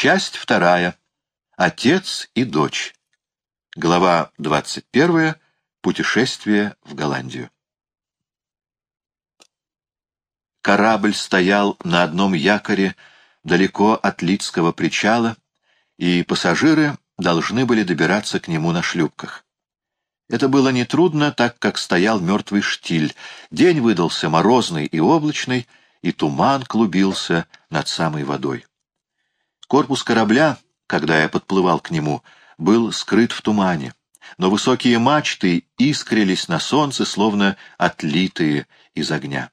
Часть вторая. Отец и дочь. Глава 21. Путешествие в Голландию. Корабль стоял на одном якоре далеко от Лидского причала, и пассажиры должны были добираться к нему на шлюпках. Это было нетрудно, так как стоял мертвый штиль. День выдался морозный и облачный, и туман клубился над самой водой. Корпус корабля, когда я подплывал к нему, был скрыт в тумане, но высокие мачты искрились на солнце, словно отлитые из огня.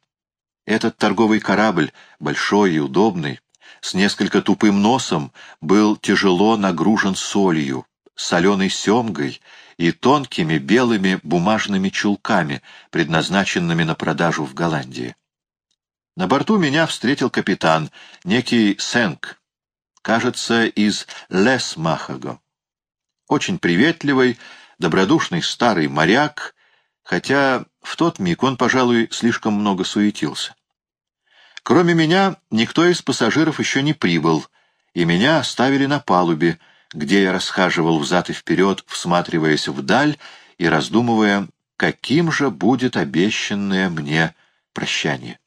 Этот торговый корабль, большой и удобный, с несколько тупым носом, был тяжело нагружен солью, соленой семгой и тонкими белыми бумажными чулками, предназначенными на продажу в Голландии. На борту меня встретил капитан, некий Сенк, кажется, из Лесмахаго. Очень приветливый, добродушный старый моряк, хотя в тот миг он, пожалуй, слишком много суетился. Кроме меня, никто из пассажиров еще не прибыл, и меня оставили на палубе, где я расхаживал взад и вперед, всматриваясь вдаль и раздумывая, каким же будет обещанное мне прощание.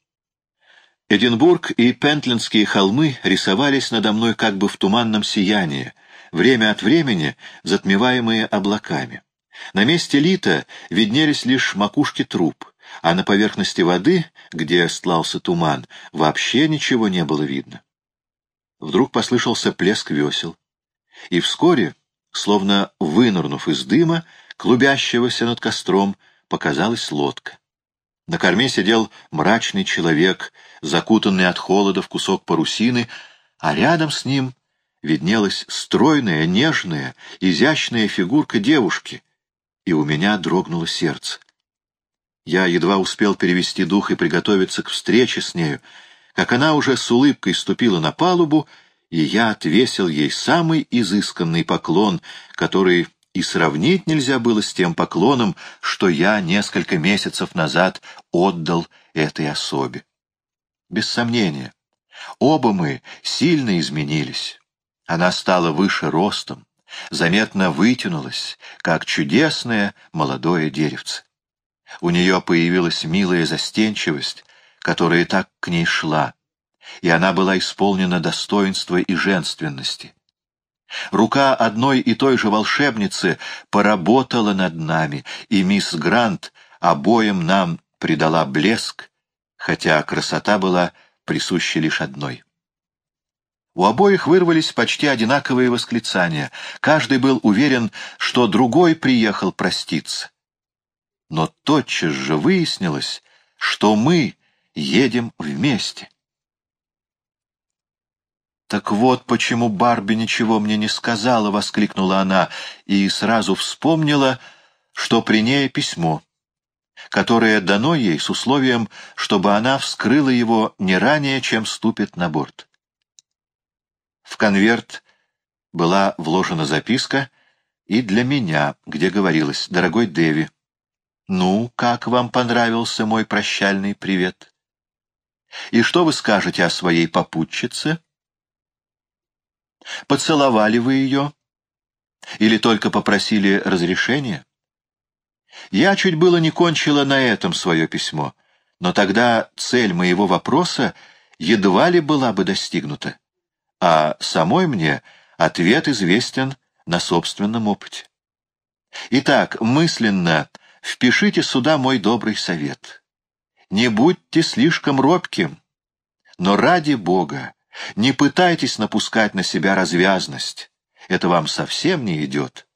Эдинбург и Пентлинские холмы рисовались надо мной как бы в туманном сиянии, время от времени затмеваемые облаками. На месте Лита виднелись лишь макушки труб, а на поверхности воды, где стлался туман, вообще ничего не было видно. Вдруг послышался плеск весел, и вскоре, словно вынырнув из дыма, клубящегося над костром, показалась лодка. На корме сидел мрачный человек, закутанный от холода в кусок парусины, а рядом с ним виднелась стройная, нежная, изящная фигурка девушки, и у меня дрогнуло сердце. Я едва успел перевести дух и приготовиться к встрече с нею, как она уже с улыбкой ступила на палубу, и я отвесил ей самый изысканный поклон, который и сравнить нельзя было с тем поклоном, что я несколько месяцев назад отдал этой особе. Без сомнения, оба мы сильно изменились. Она стала выше ростом, заметно вытянулась, как чудесное молодое деревце. У нее появилась милая застенчивость, которая так к ней шла, и она была исполнена достоинства и женственности. Рука одной и той же волшебницы поработала над нами, и мисс Грант обоим нам придала блеск, хотя красота была присуща лишь одной. У обоих вырвались почти одинаковые восклицания. Каждый был уверен, что другой приехал проститься. Но тотчас же выяснилось, что мы едем вместе. «Так вот почему Барби ничего мне не сказала!» — воскликнула она, и сразу вспомнила, что при ней письмо, которое дано ей с условием, чтобы она вскрыла его не ранее, чем ступит на борт. В конверт была вложена записка и для меня, где говорилось «Дорогой Дэви, ну, как вам понравился мой прощальный привет? И что вы скажете о своей попутчице?» Поцеловали вы ее? Или только попросили разрешения? Я чуть было не кончила на этом свое письмо, но тогда цель моего вопроса едва ли была бы достигнута, а самой мне ответ известен на собственном опыте. Итак, мысленно впишите сюда мой добрый совет. Не будьте слишком робким, но ради Бога не пытайтесь напускать на себя развязность. Это вам совсем не идет.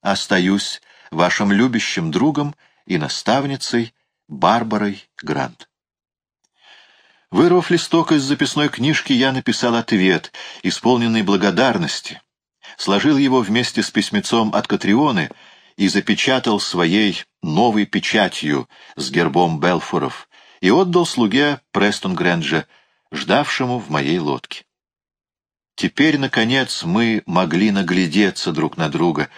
Остаюсь вашим любящим другом и наставницей Барбарой Грант. Вырвав листок из записной книжки, я написал ответ, исполненный благодарности, сложил его вместе с письмецом от Катрионы и запечатал своей новой печатью с гербом Белфоров и отдал слуге Престон Грэнджа, ждавшему в моей лодке. Теперь, наконец, мы могли наглядеться друг на друга,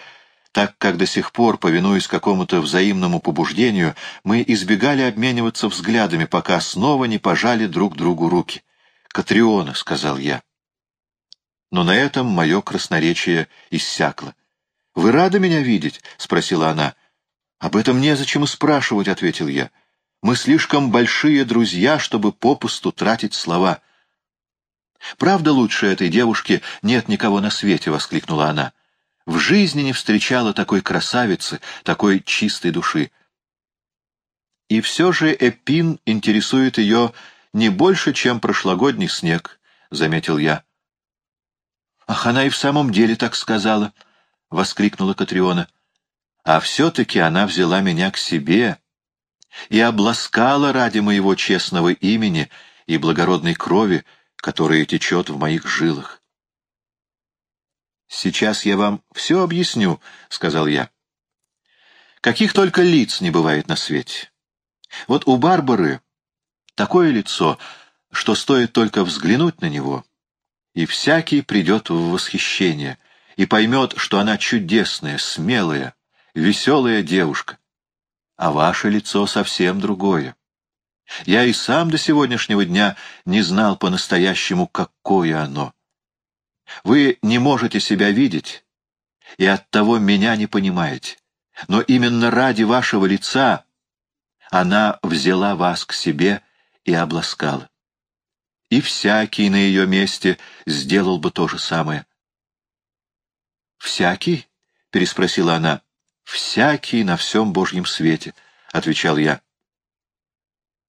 так как до сих пор, повинуясь какому-то взаимному побуждению, мы избегали обмениваться взглядами, пока снова не пожали друг другу руки. «Катриона», — сказал я. но на этом мое красноречие иссякло. «Вы рады меня видеть?» — спросила она. «Об этом незачем и спрашивать», — ответил я. «Мы слишком большие друзья, чтобы попусту тратить слова». «Правда лучше этой девушки нет никого на свете», — воскликнула она. «В жизни не встречала такой красавицы, такой чистой души». И все же Эпин интересует ее не больше, чем прошлогодний снег, — заметил я. «Ах, она и в самом деле так сказала!» — воскликнула Катриона. «А все-таки она взяла меня к себе и обласкала ради моего честного имени и благородной крови, которая течет в моих жилах». «Сейчас я вам все объясню», — сказал я. «Каких только лиц не бывает на свете. Вот у Барбары такое лицо, что стоит только взглянуть на него, и всякий придет в восхищение и поймет, что она чудесная, смелая, веселая девушка. А ваше лицо совсем другое. Я и сам до сегодняшнего дня не знал по-настоящему, какое оно. Вы не можете себя видеть, и оттого меня не понимаете. Но именно ради вашего лица она взяла вас к себе и обласкала и всякий на ее месте сделал бы то же самое. «Всякий?» — переспросила она. «Всякий на всем Божьем свете», — отвечал я.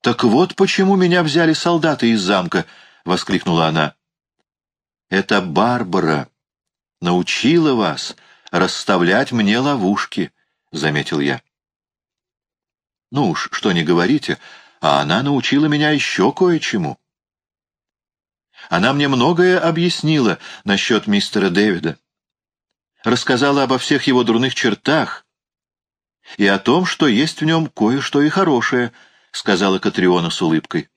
«Так вот почему меня взяли солдаты из замка», — воскликнула она. «Это Барбара научила вас расставлять мне ловушки», — заметил я. «Ну уж, что не говорите, а она научила меня еще кое-чему». Она мне многое объяснила насчет мистера Дэвида. Рассказала обо всех его дурных чертах и о том, что есть в нем кое-что и хорошее, — сказала Катриона с улыбкой.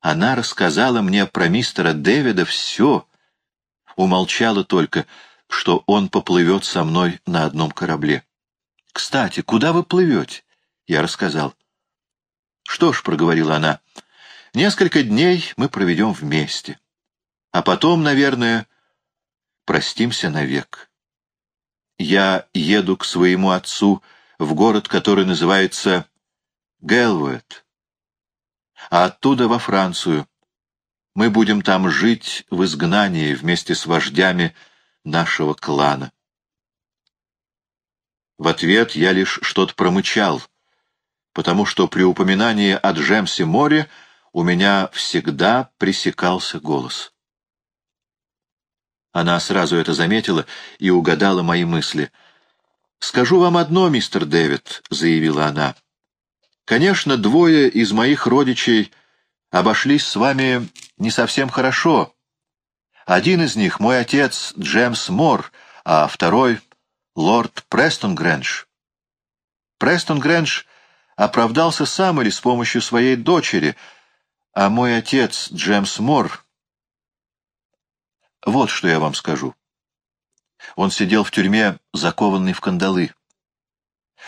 Она рассказала мне про мистера Дэвида все. Умолчала только, что он поплывет со мной на одном корабле. «Кстати, куда вы плывете?» — я рассказал. «Что ж», — проговорила она, — «несколько дней мы проведем вместе. А потом, наверное, простимся навек. Я еду к своему отцу в город, который называется Гелвуэт, а оттуда во Францию. Мы будем там жить в изгнании вместе с вождями нашего клана. В ответ я лишь что-то промычал, потому что при упоминании о Джемсе море у меня всегда пресекался голос. Она сразу это заметила и угадала мои мысли. «Скажу вам одно, мистер Дэвид», — заявила она. «Конечно, двое из моих родичей обошлись с вами не совсем хорошо. Один из них — мой отец Джеймс Мор, а второй — лорд Престон Грэндж. Престон Грэндж оправдался сам или с помощью своей дочери, а мой отец Джеймс Мор вот что я вам скажу. Он сидел в тюрьме, закованный в кандалы.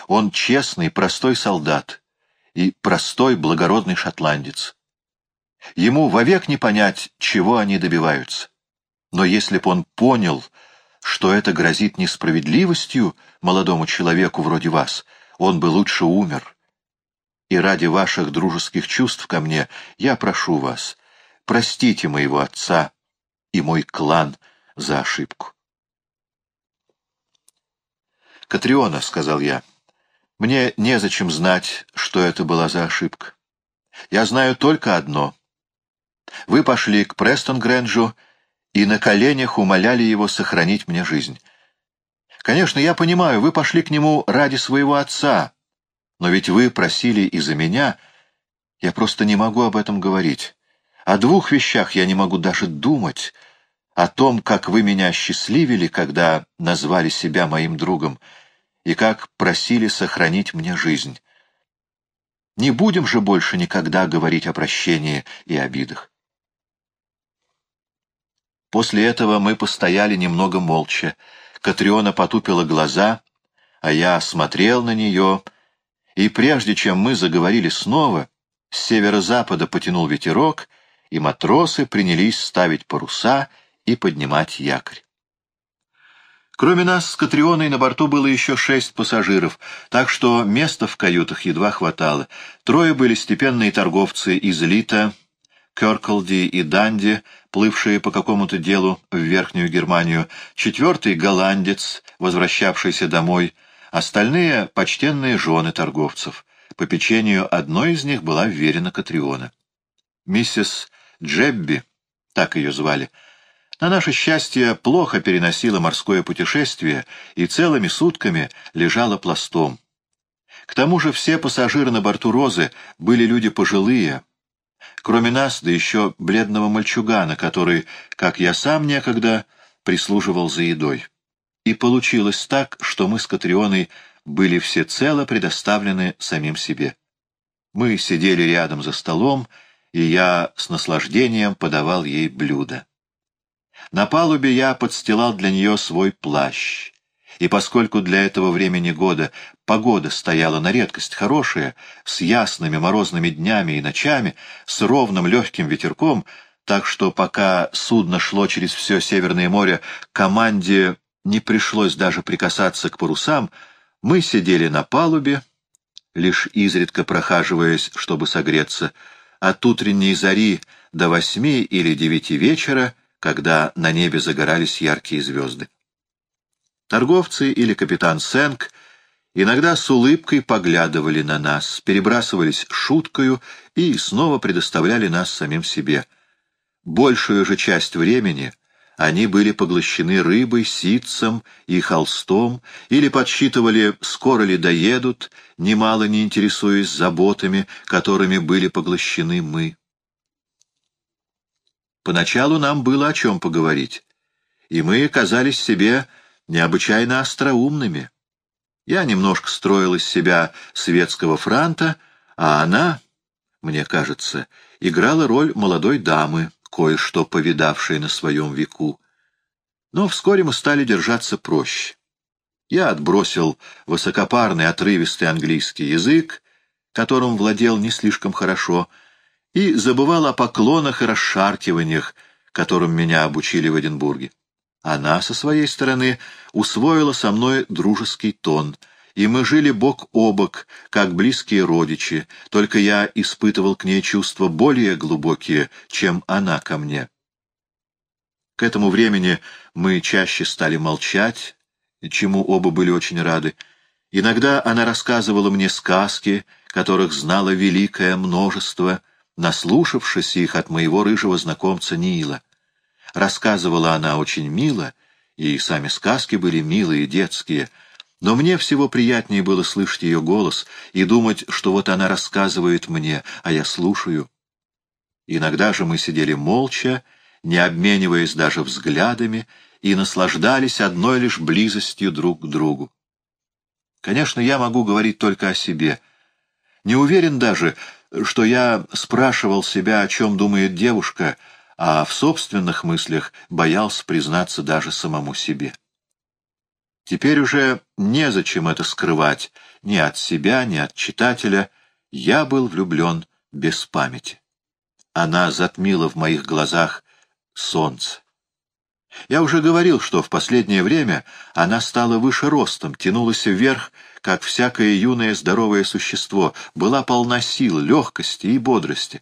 Он честный, простой солдат и простой, благородный шотландец. Ему вовек не понять, чего они добиваются. Но если б он понял, что это грозит несправедливостью молодому человеку вроде вас, он бы лучше умер. И ради ваших дружеских чувств ко мне я прошу вас, простите моего отца, и мой клан за ошибку. «Катриона», — сказал я, — «мне незачем знать, что это была за ошибка. Я знаю только одно. Вы пошли к Престон Грэнджу и на коленях умоляли его сохранить мне жизнь. Конечно, я понимаю, вы пошли к нему ради своего отца, но ведь вы просили и за меня. Я просто не могу об этом говорить. О двух вещах я не могу даже думать. О том, как вы меня счастливили, когда назвали себя моим другом, и как просили сохранить мне жизнь. Не будем же больше никогда говорить о прощении и обидах. После этого мы постояли немного молча. Катриона потупила глаза, а я смотрел на нее, и прежде чем мы заговорили снова, с северо-запада потянул ветерок, и матросы принялись ставить паруса и поднимать якорь. Кроме нас с Катрионой на борту было еще шесть пассажиров, так что места в каютах едва хватало. Трое были степенные торговцы из Лита, Кёрклди и Данди, плывшие по какому-то делу в Верхнюю Германию, четвертый — голландец, возвращавшийся домой, остальные — почтенные жены торговцев. По печенью одной из них была вверена Катриона. Миссис Джебби, так ее звали, — на наше счастье, плохо переносила морское путешествие и целыми сутками лежала пластом. К тому же все пассажиры на борту «Розы» были люди пожилые, кроме нас, да еще бледного мальчугана, который, как я сам некогда, прислуживал за едой. И получилось так, что мы с Катрионой были всецело предоставлены самим себе. Мы сидели рядом за столом, и я с наслаждением подавал ей блюдо. На палубе я подстилал для нее свой плащ. И поскольку для этого времени года погода стояла на редкость хорошая, с ясными морозными днями и ночами, с ровным легким ветерком, так что пока судно шло через все Северное море, команде не пришлось даже прикасаться к парусам, мы сидели на палубе, лишь изредка прохаживаясь, чтобы согреться, от утренней зари до восьми или девяти вечера — когда на небе загорались яркие звезды. Торговцы или капитан Сенк иногда с улыбкой поглядывали на нас, перебрасывались шуткою и снова предоставляли нас самим себе. Большую же часть времени они были поглощены рыбой, ситцем и холстом или подсчитывали, скоро ли доедут, немало не интересуясь заботами, которыми были поглощены мы. Поначалу нам было о чем поговорить, и мы казались себе необычайно остроумными. Я немножко строил из себя светского франта, а она, мне кажется, играла роль молодой дамы, кое-что повидавшей на своем веку. Но вскоре мы стали держаться проще. Я отбросил высокопарный, отрывистый английский язык, которым владел не слишком хорошо, — и забывал о поклонах и расшаркиваниях, которым меня обучили в Эдинбурге. Она, со своей стороны, усвоила со мной дружеский тон, и мы жили бок о бок, как близкие родичи, только я испытывал к ней чувства более глубокие, чем она ко мне. К этому времени мы чаще стали молчать, чему оба были очень рады. Иногда она рассказывала мне сказки, которых знала великое множество — наслушавшись их от моего рыжего знакомца Нила. Рассказывала она очень мило, и сами сказки были милые, детские, но мне всего приятнее было слышать ее голос и думать, что вот она рассказывает мне, а я слушаю. Иногда же мы сидели молча, не обмениваясь даже взглядами, и наслаждались одной лишь близостью друг к другу. Конечно, я могу говорить только о себе. Не уверен даже, что я спрашивал себя, о чем думает девушка, а в собственных мыслях боялся признаться даже самому себе. Теперь уже незачем это скрывать ни от себя, ни от читателя. Я был влюблен без памяти. Она затмила в моих глазах солнце. Я уже говорил, что в последнее время она стала выше ростом, тянулась вверх, как всякое юное здоровое существо, была полна сил, легкости и бодрости.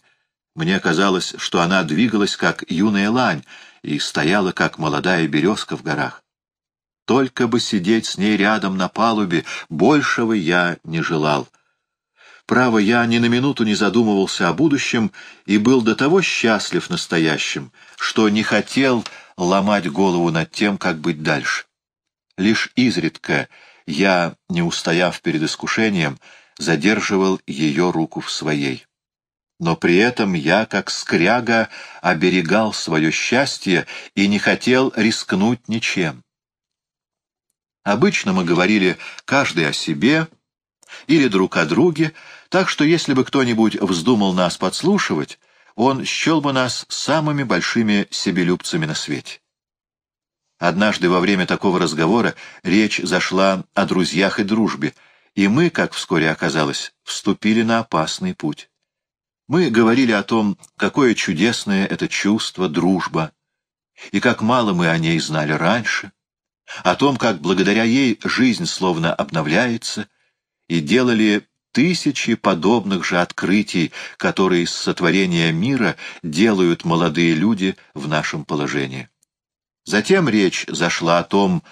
Мне казалось, что она двигалась, как юная лань, и стояла, как молодая березка в горах. Только бы сидеть с ней рядом на палубе, большего я не желал. Право, я ни на минуту не задумывался о будущем и был до того счастлив настоящим, что не хотел ломать голову над тем, как быть дальше. Лишь изредка я, не устояв перед искушением, задерживал ее руку в своей. Но при этом я, как скряга, оберегал свое счастье и не хотел рискнуть ничем. Обычно мы говорили каждый о себе или друг о друге, так что если бы кто-нибудь вздумал нас подслушивать, он счел бы нас самыми большими себелюбцами на свете. Однажды во время такого разговора речь зашла о друзьях и дружбе, и мы, как вскоре оказалось, вступили на опасный путь. Мы говорили о том, какое чудесное это чувство, дружба. и как мало мы о ней знали раньше, о том, как благодаря ей жизнь словно обновляется, и делали тысячи подобных же открытий, которые с сотворения мира делают молодые люди в нашем положении. Затем речь зашла о том,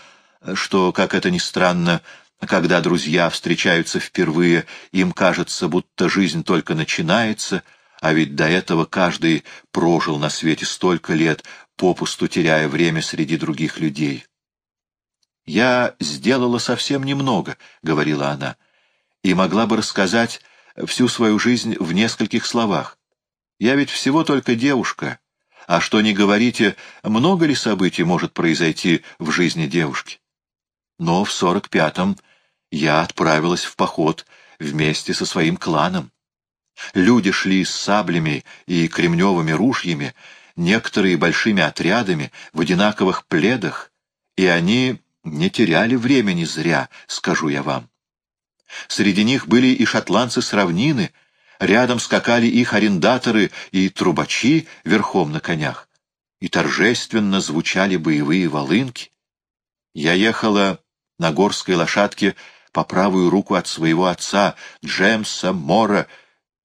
что, как это ни странно, когда друзья встречаются впервые, им кажется, будто жизнь только начинается, а ведь до этого каждый прожил на свете столько лет, попусту теряя время среди других людей. «Я сделала совсем немного», — говорила она, — «и могла бы рассказать всю свою жизнь в нескольких словах. Я ведь всего только девушка, а что не говорите, много ли событий может произойти в жизни девушки? Но в сорок пятом я отправилась в поход вместе со своим кланом. Люди шли с саблями и кремневыми ружьями, некоторые большими отрядами, в одинаковых пледах, и они не теряли времени зря, скажу я вам. Среди них были и шотландцы с равнины, рядом скакали их арендаторы и трубачи верхом на конях, и торжественно звучали боевые волынки. Я ехала на горской лошадке по правую руку от своего отца Джемса Мора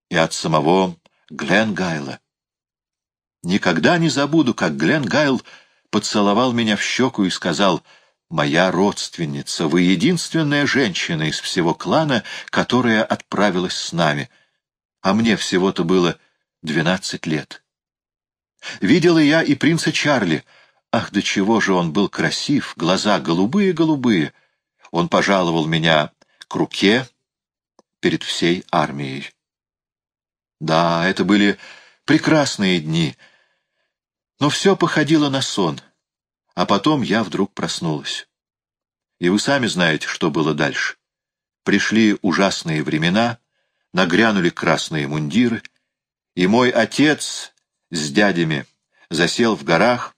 и от самого Гленгайла. Никогда не забуду, как Гленгайл поцеловал меня в щеку и сказал — моя родственница, вы единственная женщина из всего клана, которая отправилась с нами, а мне всего-то было двенадцать лет. Видела я и принца Чарли. Ах, до чего же он был красив, глаза голубые-голубые. Он пожаловал меня к руке перед всей армией. Да, это были прекрасные дни, но все походило на сон — а потом я вдруг проснулась. И вы сами знаете, что было дальше. Пришли ужасные времена, нагрянули красные мундиры, и мой отец с дядями засел в горах,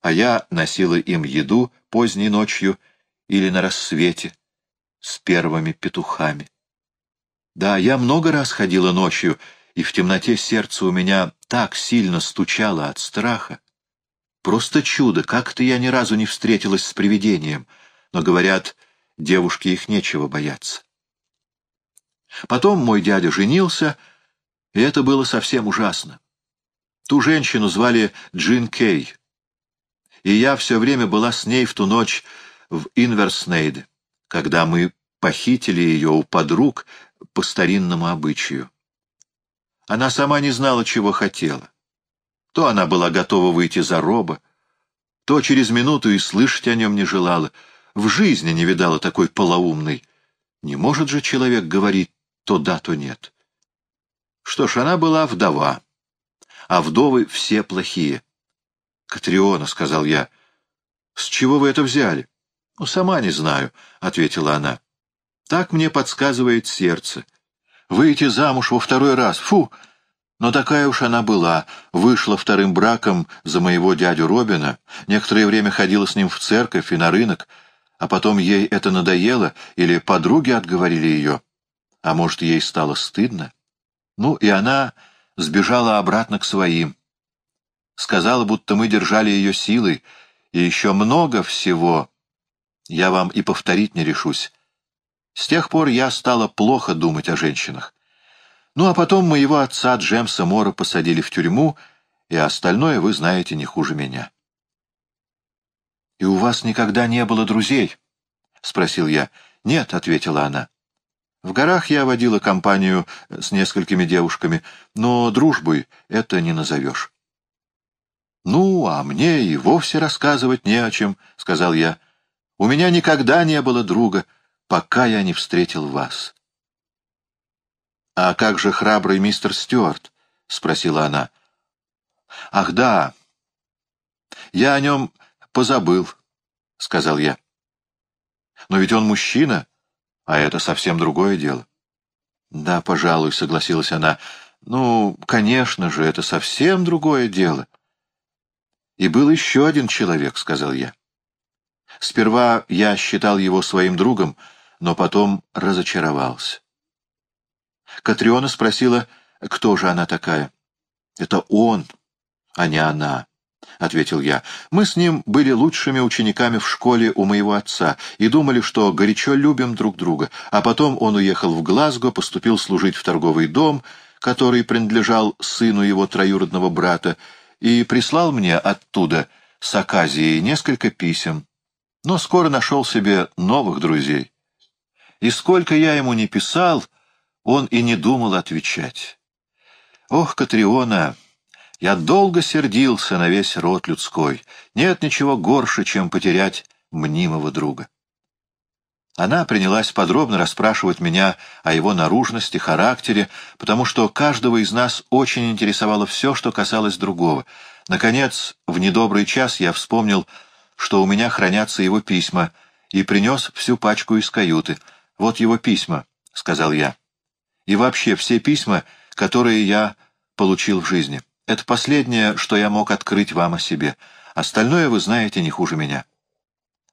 а я носила им еду поздней ночью или на рассвете с первыми петухами. Да, я много раз ходила ночью, и в темноте сердце у меня так сильно стучало от страха, Просто чудо, как-то я ни разу не встретилась с привидением, но, говорят, девушке их нечего бояться. Потом мой дядя женился, и это было совсем ужасно. Ту женщину звали Джин Кей, и я все время была с ней в ту ночь в Инверснейде, когда мы похитили ее у подруг по старинному обычаю. Она сама не знала, чего хотела. То она была готова выйти за роба, то через минуту и слышать о нем не желала. В жизни не видала такой полоумной. Не может же человек говорить то да, то нет. Что ж, она была вдова, а вдовы все плохие. «Катриона», — сказал я, — «с чего вы это взяли?» «Ну, сама не знаю», — ответила она. «Так мне подсказывает сердце. Выйти замуж во второй раз, фу!» Но такая уж она была, вышла вторым браком за моего дядю Робина, некоторое время ходила с ним в церковь и на рынок, а потом ей это надоело или подруги отговорили ее, а может, ей стало стыдно. Ну, и она сбежала обратно к своим. Сказала, будто мы держали ее силой, и еще много всего. Я вам и повторить не решусь. С тех пор я стала плохо думать о женщинах. Ну, а потом моего отца Джемса Мора посадили в тюрьму, и остальное вы знаете не хуже меня. — И у вас никогда не было друзей? — спросил я. — Нет, — ответила она. В горах я водила компанию с несколькими девушками, но дружбой это не назовешь. — Ну, а мне и вовсе рассказывать не о чем, — сказал я. — У меня никогда не было друга, пока я не встретил вас. «А как же храбрый мистер Стюарт?» — спросила она. «Ах, да. Я о нем позабыл», — сказал я. «Но ведь он мужчина, а это совсем другое дело». «Да, пожалуй», — согласилась она. «Ну, конечно же, это совсем другое дело». «И был еще один человек», — сказал я. Сперва я считал его своим другом, но потом разочаровался. Катриона спросила, кто же она такая. «Это он, а не она», — ответил я. «Мы с ним были лучшими учениками в школе у моего отца и думали, что горячо любим друг друга. А потом он уехал в Глазго, поступил служить в торговый дом, который принадлежал сыну его троюродного брата, и прислал мне оттуда с Аказией несколько писем, но скоро нашел себе новых друзей. И сколько я ему не писал, он и не думал отвечать. Ох, Катриона, я долго сердился на весь род людской. Нет ничего горше, чем потерять мнимого друга. Она принялась подробно расспрашивать меня о его наружности, характере, потому что каждого из нас очень интересовало все, что касалось другого. Наконец, в недобрый час я вспомнил, что у меня хранятся его письма, и принес всю пачку из каюты. «Вот его письма», — сказал я. «И вообще все письма, которые я получил в жизни. Это последнее, что я мог открыть вам о себе. Остальное вы знаете не хуже меня».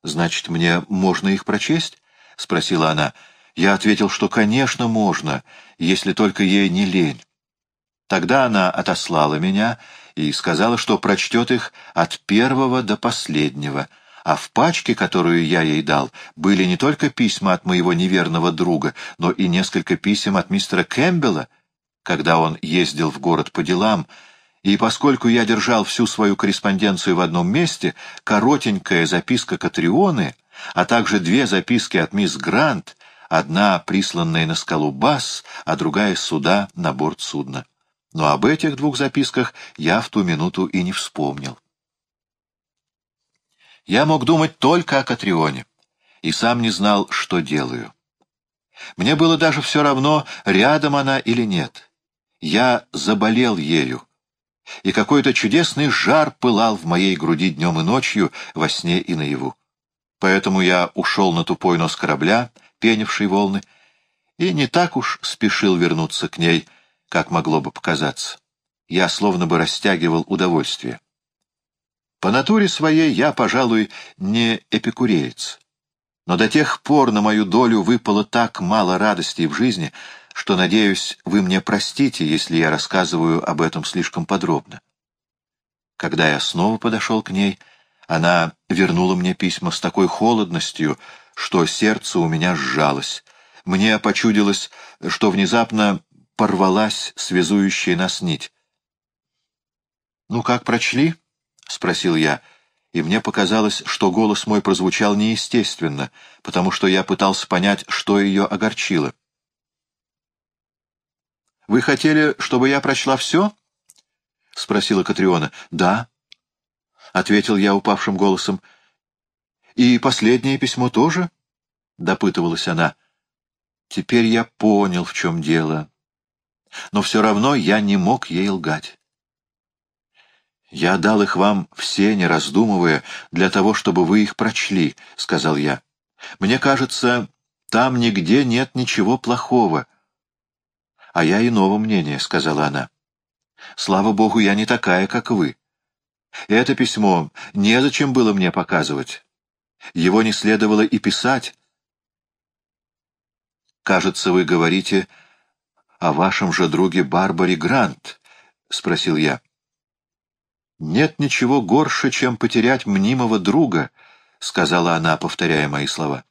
«Значит, мне можно их прочесть?» — спросила она. Я ответил, что, конечно, можно, если только ей не лень. Тогда она отослала меня и сказала, что прочтет их от первого до последнего, а в пачке, которую я ей дал, были не только письма от моего неверного друга, но и несколько писем от мистера Кэмпбелла, когда он ездил в город по делам, и поскольку я держал всю свою корреспонденцию в одном месте, коротенькая записка Катрионы, а также две записки от мисс Грант, одна присланная на скалу Басс, а другая суда на борт судна но об этих двух записках я в ту минуту и не вспомнил. Я мог думать только о Катрионе, и сам не знал, что делаю. Мне было даже все равно, рядом она или нет. Я заболел ею, и какой-то чудесный жар пылал в моей груди днем и ночью, во сне и наяву. Поэтому я ушел на тупой нос корабля, пенивший волны, и не так уж спешил вернуться к ней — как могло бы показаться. Я словно бы растягивал удовольствие. По натуре своей я, пожалуй, не эпикуреец. Но до тех пор на мою долю выпало так мало радостей в жизни, что, надеюсь, вы мне простите, если я рассказываю об этом слишком подробно. Когда я снова подошел к ней, она вернула мне письма с такой холодностью, что сердце у меня сжалось. Мне почудилось, что внезапно порвалась связующая нас нить. «Ну как, прочли?» — спросил я, и мне показалось, что голос мой прозвучал неестественно, потому что я пытался понять, что ее огорчило. «Вы хотели, чтобы я прочла все?» — спросила Катриона. «Да», — ответил я упавшим голосом. «И последнее письмо тоже?» — допытывалась она. «Теперь я понял, в чем дело» но все равно я не мог ей лгать. «Я дал их вам все, не раздумывая, для того, чтобы вы их прочли», — сказал я. «Мне кажется, там нигде нет ничего плохого». «А я иного мнения», — сказала она. «Слава Богу, я не такая, как вы. Это письмо незачем было мне показывать. Его не следовало и писать. Кажется, вы говорите о вашем же друге Барбаре Грант?» — спросил я. «Нет ничего горше, чем потерять мнимого друга», — сказала она, повторяя мои слова.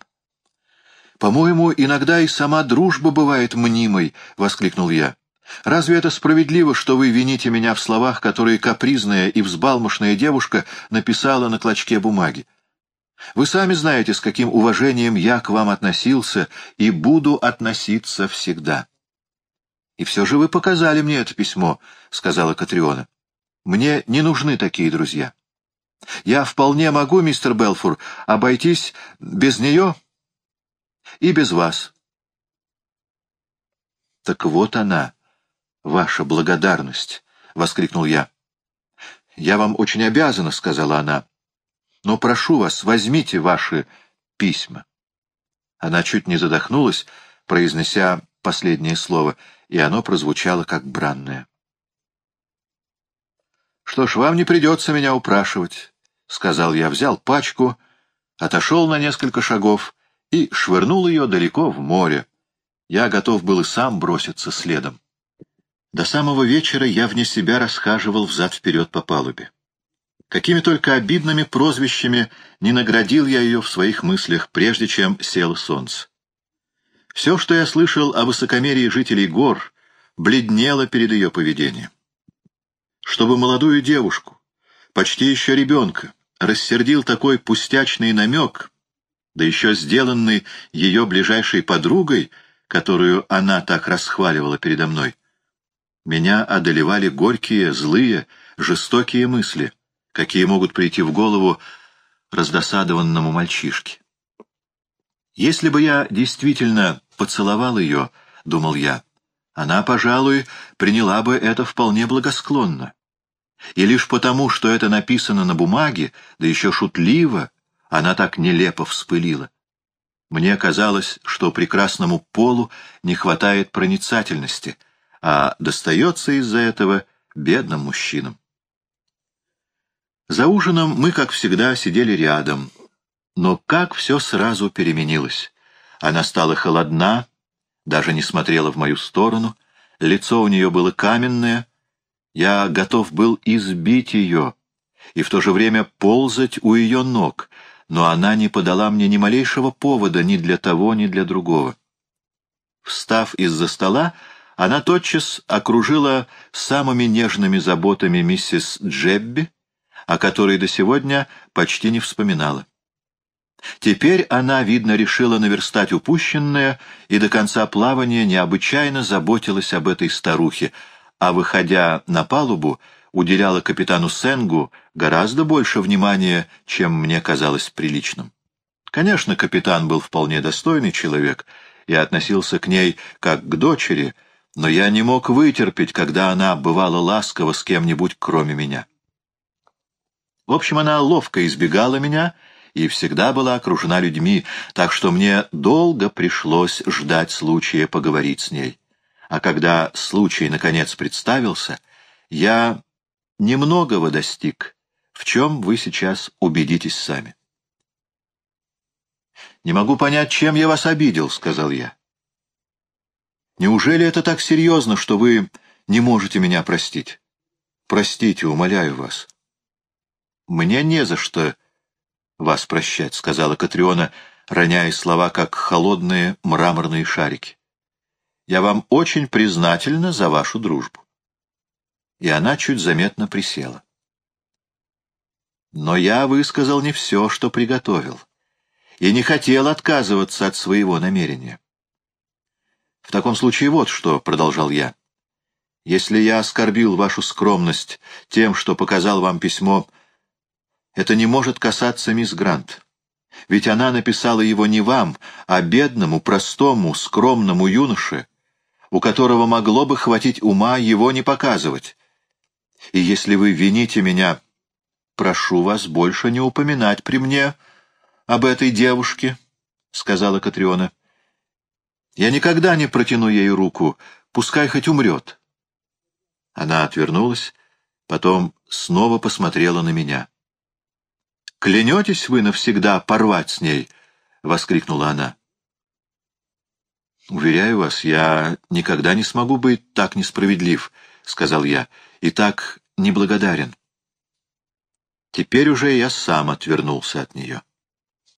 «По-моему, иногда и сама дружба бывает мнимой», — воскликнул я. «Разве это справедливо, что вы вините меня в словах, которые капризная и взбалмошная девушка написала на клочке бумаги? Вы сами знаете, с каким уважением я к вам относился и буду относиться всегда». — И все же вы показали мне это письмо, — сказала Катриона. — Мне не нужны такие друзья. Я вполне могу, мистер Белфур, обойтись без нее и без вас. — Так вот она, ваша благодарность, — воскликнул я. — Я вам очень обязана, — сказала она. — Но прошу вас, возьмите ваши письма. Она чуть не задохнулась, произнеся последнее слово — и оно прозвучало как бранное. «Что ж, вам не придется меня упрашивать», — сказал я, взял пачку, отошел на несколько шагов и швырнул ее далеко в море. Я готов был и сам броситься следом. До самого вечера я вне себя расхаживал взад-вперед по палубе. Какими только обидными прозвищами не наградил я ее в своих мыслях, прежде чем село солнце. Все, что я слышал о высокомерии жителей гор, бледнело перед ее поведением. Чтобы молодую девушку, почти еще ребенка, рассердил такой пустячный намек, да еще сделанный ее ближайшей подругой, которую она так расхваливала передо мной, меня одолевали горькие, злые, жестокие мысли, какие могут прийти в голову раздосадованному мальчишке. Если бы я действительно поцеловал ее, — думал я, — она, пожалуй, приняла бы это вполне благосклонно. И лишь потому, что это написано на бумаге, да еще шутливо, она так нелепо вспылила. Мне казалось, что прекрасному полу не хватает проницательности, а достается из-за этого бедным мужчинам. За ужином мы, как всегда, сидели рядом, но как все сразу переменилось. Она стала холодна, даже не смотрела в мою сторону, лицо у нее было каменное, я готов был избить ее и в то же время ползать у ее ног, но она не подала мне ни малейшего повода ни для того, ни для другого. Встав из-за стола, она тотчас окружила самыми нежными заботами миссис Джебби, о которой до сегодня почти не вспоминала. Теперь она, видно, решила наверстать упущенное и до конца плавания необычайно заботилась об этой старухе, а, выходя на палубу, уделяла капитану Сенгу гораздо больше внимания, чем мне казалось приличным. Конечно, капитан был вполне достойный человек и относился к ней как к дочери, но я не мог вытерпеть, когда она бывала ласкова с кем-нибудь, кроме меня. В общем, она ловко избегала меня и всегда была окружена людьми, так что мне долго пришлось ждать случая поговорить с ней. А когда случай, наконец, представился, я немногого достиг, в чем вы сейчас убедитесь сами. «Не могу понять, чем я вас обидел», — сказал я. «Неужели это так серьезно, что вы не можете меня простить? Простите, умоляю вас». «Мне не за что вас прощать», — сказала Катриона, роняя слова, как холодные мраморные шарики. «Я вам очень признательна за вашу дружбу». И она чуть заметно присела. Но я высказал не все, что приготовил, и не хотел отказываться от своего намерения. «В таком случае вот что», — продолжал я. «Если я оскорбил вашу скромность тем, что показал вам письмо это не может касаться мисс Грант. Ведь она написала его не вам, а бедному, простому, скромному юноше, у которого могло бы хватить ума его не показывать. И если вы вините меня, прошу вас больше не упоминать при мне об этой девушке, — сказала Катриона. Я никогда не протяну ей руку, пускай хоть умрет. Она отвернулась, потом снова посмотрела на меня. «Клянетесь вы навсегда порвать с ней?» — воскликнула она. «Уверяю вас, я никогда не смогу быть так несправедлив», — сказал я, — «и так неблагодарен». Теперь уже я сам отвернулся от нее.